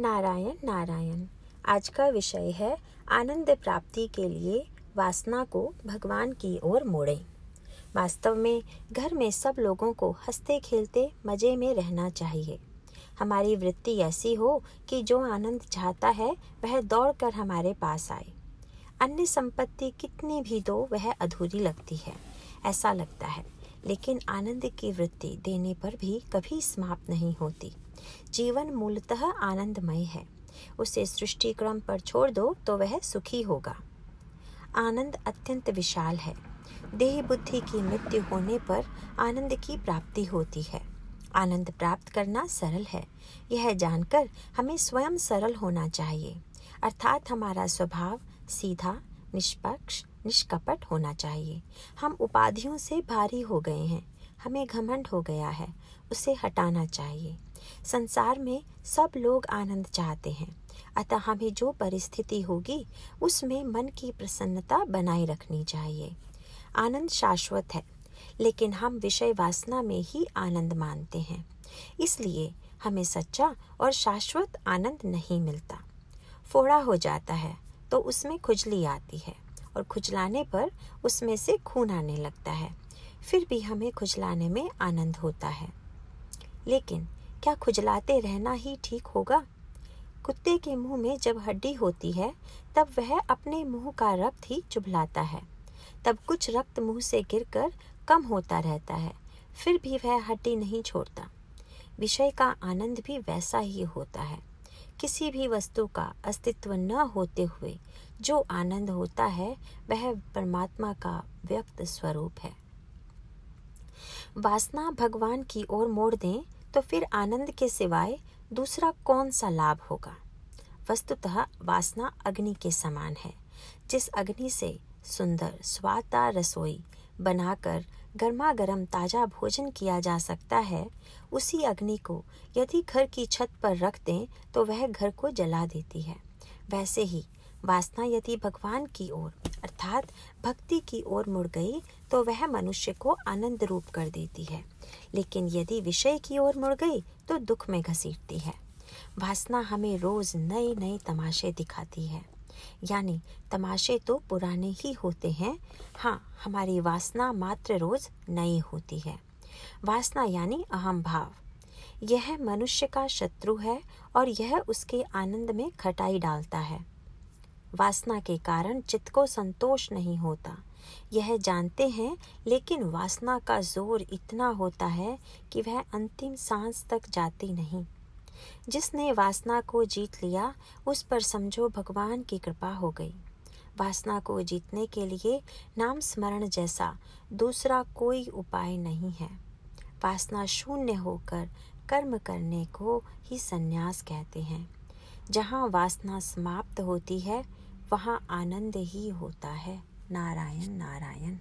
नारायण नारायण। आज का विषय है आनंद प्राप्ति के लिए वासना को भगवान की ओर मोड़ें। वास्तव में घर में सब लोगों को हँसते, खेलते, मज़े में रहना चाहिए। हमारी वृत्ति ऐसी हो कि जो आनंद चाहता है, वह दौड़कर हमारे पास आए। अन्य संपत्ति कितनी भी दो, वह अधूरी लगती है। ऐसा लगता है। लेकिन आनंद की वृत्ति देने पर भी कभी समाप्त नहीं होती। जीवन मूलतः आनंदमय है। उसे सृष्टि क्रम पर छोड़ दो तो वह सुखी होगा। आनंद अत्यंत विशाल है। देह बुद्धि की मृत्यु होने पर आनंद की प्राप्ति होती है। आनंद प्राप्त करना सरल है। यह जानकर हमें स्वयं सरल होना चाहिए। अर्थात हमारा स्वभाव सीधा, निष्पक्ष निष्कपट होना चाहिए। हम उपाधियों से भारी हो गए हैं। हमें घमंड हो गया है। उसे हटाना चाहिए। संसार में सब लोग आनंद चाहते हैं। अतः हमें जो परिस्थिति होगी, उसमें मन की प्रसन्नता बनाए रखनी चाहिए। आनंद शाश्वत है, लेकिन हम विषय वासना में ही आनंद मानते हैं। इसलिए हमें सच्चा और शाश्वत आनंद नहीं मिलता। फोड़ा हो जाता है तो उसमें खुजली आती है। और खुजलाने पर उसमें से खून आने लगता है। फिर भी हमें खुजलाने में आनंद होता है। लेकिन क्या खुजलाते रहना ही ठीक होगा? कुत्ते के मुँह में जब हड्डी होती है, तब वह अपने मुँह का रक्त ही चुभलाता है। तब कुछ रक्त मुँह से गिरकर कम होता रहता है। फिर भी वह हड्डी नहीं छोड़ता। विषय का आनंद भी वैसा ही होता है। किसी भी वस्तु का अस्तित्व न होते हुए जो आनंद होता है, वह परमात्मा का व्यक्त स्वरूप है। वासना भगवान की ओर मोड़ दें तो फिर आनंद के सिवाय दूसरा कौन सा लाभ होगा? वस्तुतः वासना अग्नि के समान है, जिस अग्नि से सुंदर स्वादा रसोई बनाकर गर्मा गर्म ताज़ा भोजन किया जा सकता है, उसी अग्नि को यदि घर की छत पर रख दें तो वह घर को जला देती है। वैसे ही, वासना यदि भगवान की ओर, अर्थात भक्ति की ओर मुड़ गई तो वह मनुष्य को आनंद रूप कर देती है। लेकिन यदि विषय की ओर मुड़ गई तो दुख में घसीटती है। वासना हमें रोज नए नए तमाशे दिखाती है। यानी तमाशे तो पुराने ही होते हैं। हाँ हमारी वासना मात्र रोज नई होती है। वासना यानी अहम भाव। यह मनुष्य का शत्रु है और यह उसके आनंद में खटाई डालता है। वासना के कारण चित्त को संतोष नहीं होता। यह जानते हैं, लेकिन वासना का ज़ोर इतना होता है कि वह अंतिम सांस तक जाती नहीं। जिसने वासना को जीत लिया, उस पर समझो भगवान की कृपा हो गई। वासना को जीतने के लिए नाम स्मरण जैसा दूसरा कोई उपाय नहीं है। वासना शून्य होकर कर्म करने को ही संन्यास कहते हैं। जहाँ वासना समाप्त होती है, वहाँ आनंद ही होता है। नारायण नारायण।